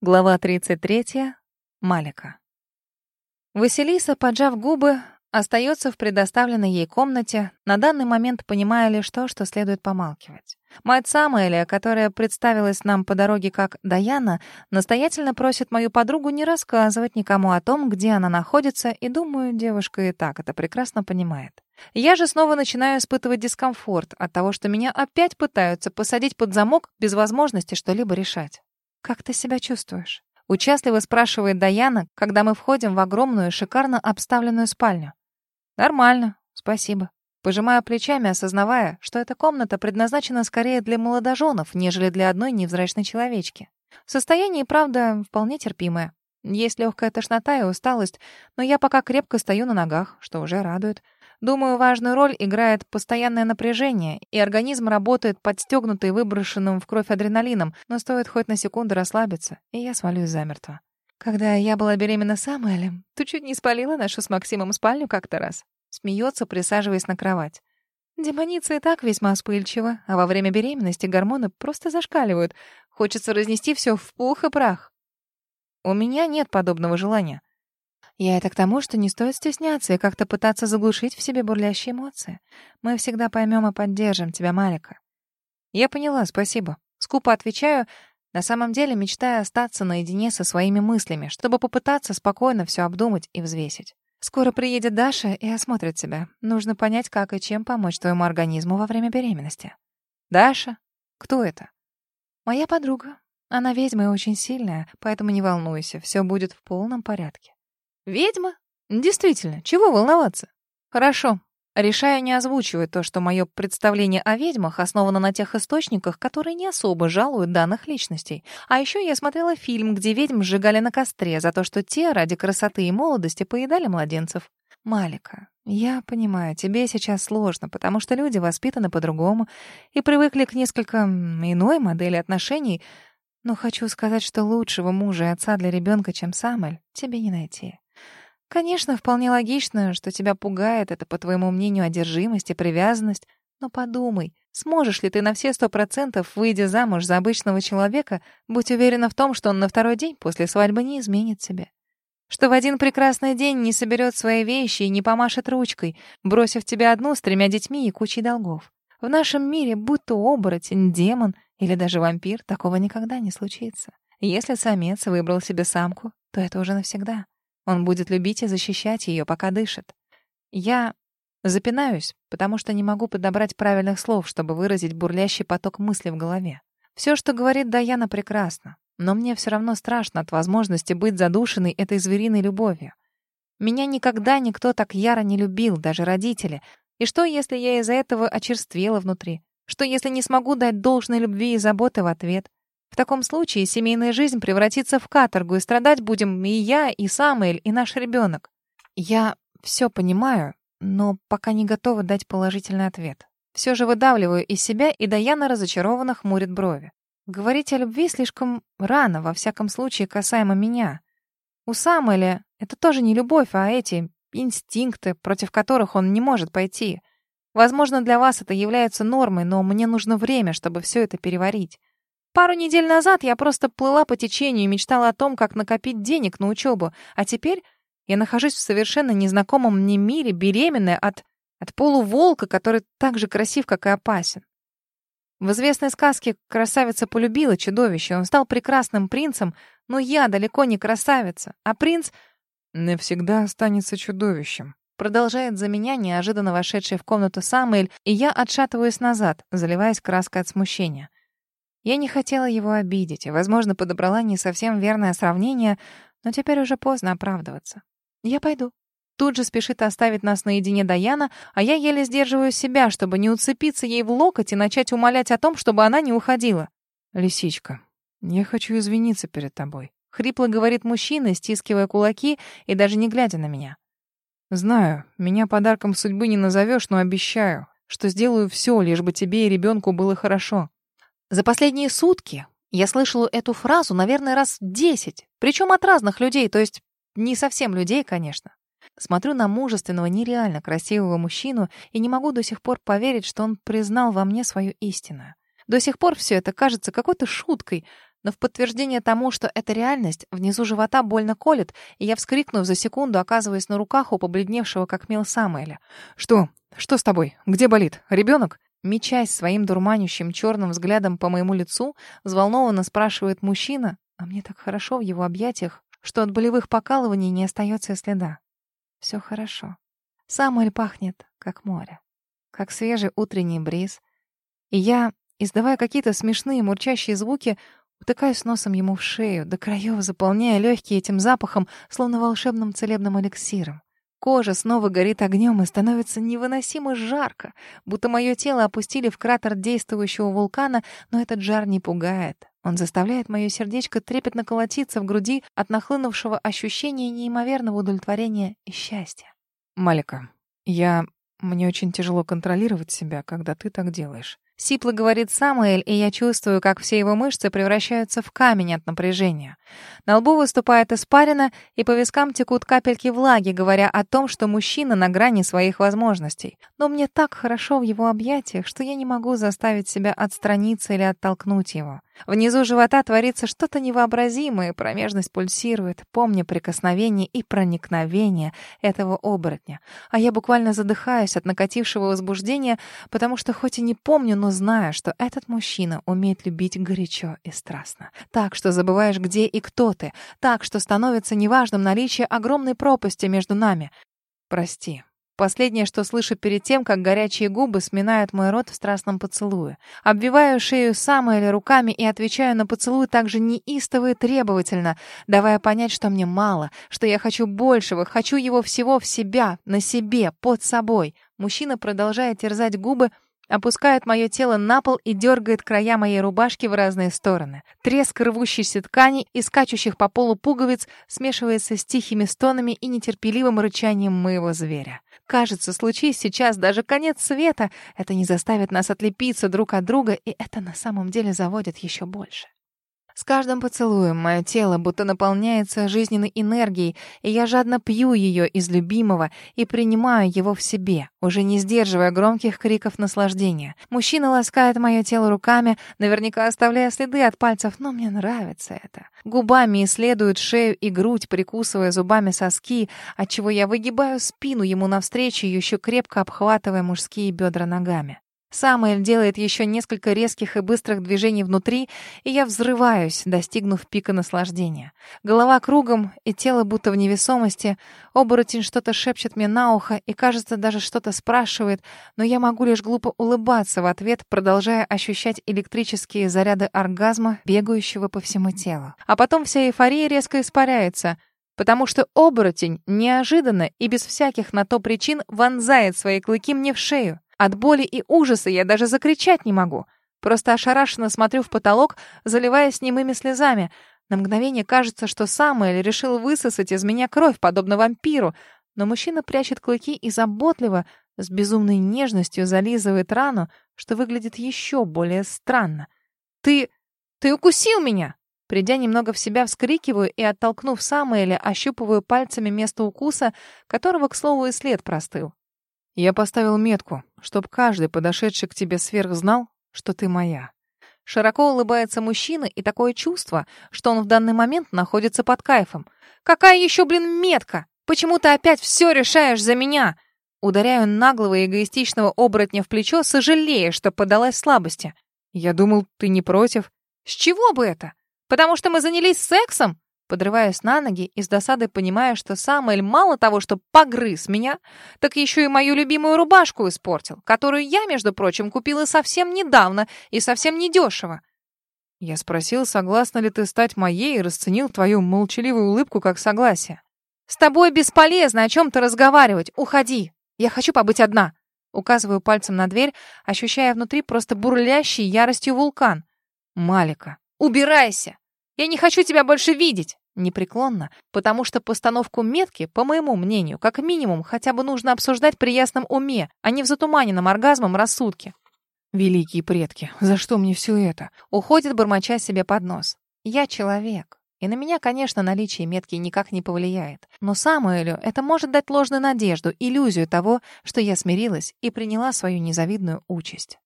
Глава 33. Малика. Василиса, поджав губы, остается в предоставленной ей комнате, на данный момент понимая лишь то, что следует помалкивать. Мать Самуэля, которая представилась нам по дороге как Даяна, настоятельно просит мою подругу не рассказывать никому о том, где она находится, и, думаю, девушка и так это прекрасно понимает. Я же снова начинаю испытывать дискомфорт от того, что меня опять пытаются посадить под замок без возможности что-либо решать. «Как ты себя чувствуешь?» Участливо спрашивает Даяна, когда мы входим в огромную, шикарно обставленную спальню. «Нормально, спасибо». Пожимаю плечами, осознавая, что эта комната предназначена скорее для молодоженов, нежели для одной невзрачной человечки. Состояние, правда, вполне терпимое. Есть легкая тошнота и усталость, но я пока крепко стою на ногах, что уже радует. Думаю, важную роль играет постоянное напряжение, и организм работает подстегнутый выброшенным в кровь адреналином, но стоит хоть на секунду расслабиться, и я свалюсь замертво. Когда я была беременна Самуэлем, то чуть не спалила нашу с Максимом спальню как-то раз. Смеется, присаживаясь на кровать. Демоница и так весьма вспыльчива, а во время беременности гормоны просто зашкаливают. Хочется разнести все в пух и прах. У меня нет подобного желания. Я это к тому, что не стоит стесняться и как-то пытаться заглушить в себе бурлящие эмоции. Мы всегда поймем и поддержим тебя, Малика. Я поняла, спасибо. Скупо отвечаю, на самом деле мечтая остаться наедине со своими мыслями, чтобы попытаться спокойно все обдумать и взвесить. Скоро приедет Даша и осмотрит тебя. Нужно понять, как и чем помочь твоему организму во время беременности. Даша? Кто это? Моя подруга. Она ведьма и очень сильная, поэтому не волнуйся, все будет в полном порядке. Ведьма? Действительно, чего волноваться? Хорошо. Решаю не озвучивать то, что мое представление о ведьмах основано на тех источниках, которые не особо жалуют данных личностей. А еще я смотрела фильм, где ведьм сжигали на костре за то, что те ради красоты и молодости поедали младенцев. Малика, я понимаю, тебе сейчас сложно, потому что люди воспитаны по-другому и привыкли к несколько иной модели отношений, но хочу сказать, что лучшего мужа и отца для ребенка, чем Самель, тебе не найти. Конечно, вполне логично, что тебя пугает это, по твоему мнению, одержимость и привязанность, но подумай, сможешь ли ты на все сто процентов, выйдя замуж за обычного человека, быть уверена в том, что он на второй день после свадьбы не изменит себе? Что в один прекрасный день не соберет свои вещи и не помашет ручкой, бросив тебя одну с тремя детьми и кучей долгов? В нашем мире, будь то оборотень, демон или даже вампир, такого никогда не случится. Если самец выбрал себе самку, то это уже навсегда. Он будет любить и защищать ее, пока дышит. Я запинаюсь, потому что не могу подобрать правильных слов, чтобы выразить бурлящий поток мыслей в голове. Все, что говорит Даяна, прекрасно, но мне все равно страшно от возможности быть задушенной этой звериной любовью. Меня никогда никто так яро не любил, даже родители. И что, если я из-за этого очерствела внутри? Что, если не смогу дать должной любви и заботы в ответ? В таком случае семейная жизнь превратится в каторгу, и страдать будем и я, и Самуэль, и наш ребенок. Я все понимаю, но пока не готова дать положительный ответ. Все же выдавливаю из себя, и Даяна разочарованно хмурит брови. Говорить о любви слишком рано, во всяком случае, касаемо меня. У Самуэля это тоже не любовь, а эти инстинкты, против которых он не может пойти. Возможно, для вас это является нормой, но мне нужно время, чтобы все это переварить. Пару недель назад я просто плыла по течению и мечтала о том, как накопить денег на учебу, а теперь я нахожусь в совершенно незнакомом мне мире, беременная от, от полуволка, который так же красив, как и опасен. В известной сказке красавица полюбила чудовище, он стал прекрасным принцем, но я далеко не красавица, а принц навсегда останется чудовищем. Продолжает за меня неожиданно вошедший в комнату Самуэль, и я отшатываюсь назад, заливаясь краской от смущения. Я не хотела его обидеть и, возможно, подобрала не совсем верное сравнение, но теперь уже поздно оправдываться. Я пойду. Тут же спешит оставить нас наедине Даяна, а я еле сдерживаю себя, чтобы не уцепиться ей в локоть и начать умолять о том, чтобы она не уходила. «Лисичка, я хочу извиниться перед тобой», — хрипло говорит мужчина, стискивая кулаки и даже не глядя на меня. «Знаю, меня подарком судьбы не назовешь, но обещаю, что сделаю все, лишь бы тебе и ребенку было хорошо. За последние сутки я слышала эту фразу, наверное, раз десять, причем от разных людей, то есть не совсем людей, конечно. Смотрю на мужественного, нереально красивого мужчину и не могу до сих пор поверить, что он признал во мне свою истину. До сих пор все это кажется какой-то шуткой, Но в подтверждение тому, что это реальность, внизу живота больно колет, и я, вскрикнув за секунду, оказываясь на руках у побледневшего как мел Самуэля. «Что? Что с тобой? Где болит? Ребенок?» Мечась своим дурманящим черным взглядом по моему лицу, взволнованно спрашивает мужчина, а мне так хорошо в его объятиях, что от болевых покалываний не остается следа. Все хорошо. Самуэль пахнет, как море, как свежий утренний бриз. И я, издавая какие-то смешные мурчащие звуки, утыкаюсь носом ему в шею, до краев заполняя легкие этим запахом, словно волшебным целебным эликсиром. Кожа снова горит огнем и становится невыносимо жарко, будто мое тело опустили в кратер действующего вулкана, но этот жар не пугает. Он заставляет мое сердечко трепетно колотиться в груди от нахлынувшего ощущения неимоверного удовлетворения и счастья. «Малика, я... Мне очень тяжело контролировать себя, когда ты так делаешь. Сипло говорит Самуэль, и я чувствую, как все его мышцы превращаются в камень от напряжения. На лбу выступает испарина, и по вискам текут капельки влаги, говоря о том, что мужчина на грани своих возможностей. Но мне так хорошо в его объятиях, что я не могу заставить себя отстраниться или оттолкнуть его. Внизу живота творится что-то невообразимое, промежность пульсирует, помня прикосновение и проникновение этого оборотня. А я буквально задыхаюсь от накатившего возбуждения, потому что хоть и не помню, но знаю, что этот мужчина умеет любить горячо и страстно. Так, что забываешь, где и кто ты. Так, что становится неважным наличие огромной пропасти между нами. Прости, Последнее, что слышу перед тем, как горячие губы сминают мой рот в страстном поцелуе. Обвиваю шею Самуэля руками и отвечаю на поцелуй также неистово и требовательно, давая понять, что мне мало, что я хочу большего, хочу его всего в себя, на себе, под собой. Мужчина продолжает терзать губы, опускает мое тело на пол и дергает края моей рубашки в разные стороны. Треск рвущейся ткани и скачущих по полу пуговиц смешивается с тихими стонами и нетерпеливым рычанием моего зверя. Кажется, случись сейчас даже конец света, это не заставит нас отлепиться друг от друга, и это на самом деле заводит еще больше. С каждым поцелуем мое тело будто наполняется жизненной энергией, и я жадно пью ее из любимого и принимаю его в себе, уже не сдерживая громких криков наслаждения. Мужчина ласкает мое тело руками, наверняка оставляя следы от пальцев, но мне нравится это. Губами исследует шею и грудь, прикусывая зубами соски, отчего я выгибаю спину ему навстречу, еще крепко обхватывая мужские бедра ногами. Самуэль делает еще несколько резких и быстрых движений внутри, и я взрываюсь, достигнув пика наслаждения. Голова кругом, и тело будто в невесомости. Оборотень что-то шепчет мне на ухо, и, кажется, даже что-то спрашивает, но я могу лишь глупо улыбаться в ответ, продолжая ощущать электрические заряды оргазма, бегающего по всему телу. А потом вся эйфория резко испаряется — потому что оборотень неожиданно и без всяких на то причин вонзает свои клыки мне в шею. От боли и ужаса я даже закричать не могу. Просто ошарашенно смотрю в потолок, заливаясь немыми слезами. На мгновение кажется, что Самуэль решил высосать из меня кровь, подобно вампиру. Но мужчина прячет клыки и заботливо, с безумной нежностью зализывает рану, что выглядит еще более странно. «Ты... ты укусил меня!» Придя немного в себя, вскрикиваю и, оттолкнув Самуэля, ощупываю пальцами место укуса, которого, к слову, и след простыл. Я поставил метку, чтоб каждый, подошедший к тебе сверх, знал, что ты моя. Широко улыбается мужчина, и такое чувство, что он в данный момент находится под кайфом. «Какая еще, блин, метка? Почему ты опять все решаешь за меня?» Ударяю наглого и эгоистичного оборотня в плечо, сожалея, что подалась слабости. «Я думал, ты не против». «С чего бы это? Потому что мы занялись сексом?» Подрываясь на ноги и с досадой понимая, что Самуэль мало того, что погрыз меня, так еще и мою любимую рубашку испортил, которую я, между прочим, купила совсем недавно и совсем недешево. Я спросил, согласна ли ты стать моей, и расценил твою молчаливую улыбку как согласие. «С тобой бесполезно о чем-то разговаривать. Уходи. Я хочу побыть одна». Указываю пальцем на дверь, ощущая внутри просто бурлящий яростью вулкан. «Малика, убирайся! Я не хочу тебя больше видеть!» Непреклонно, потому что постановку метки, по моему мнению, как минимум, хотя бы нужно обсуждать при ясном уме, а не в затуманенном оргазмом рассудке. «Великие предки, за что мне все это?» Уходит, бормоча себе под нос. «Я человек, и на меня, конечно, наличие метки никак не повлияет. Но Самуэлю это может дать ложную надежду, иллюзию того, что я смирилась и приняла свою незавидную участь.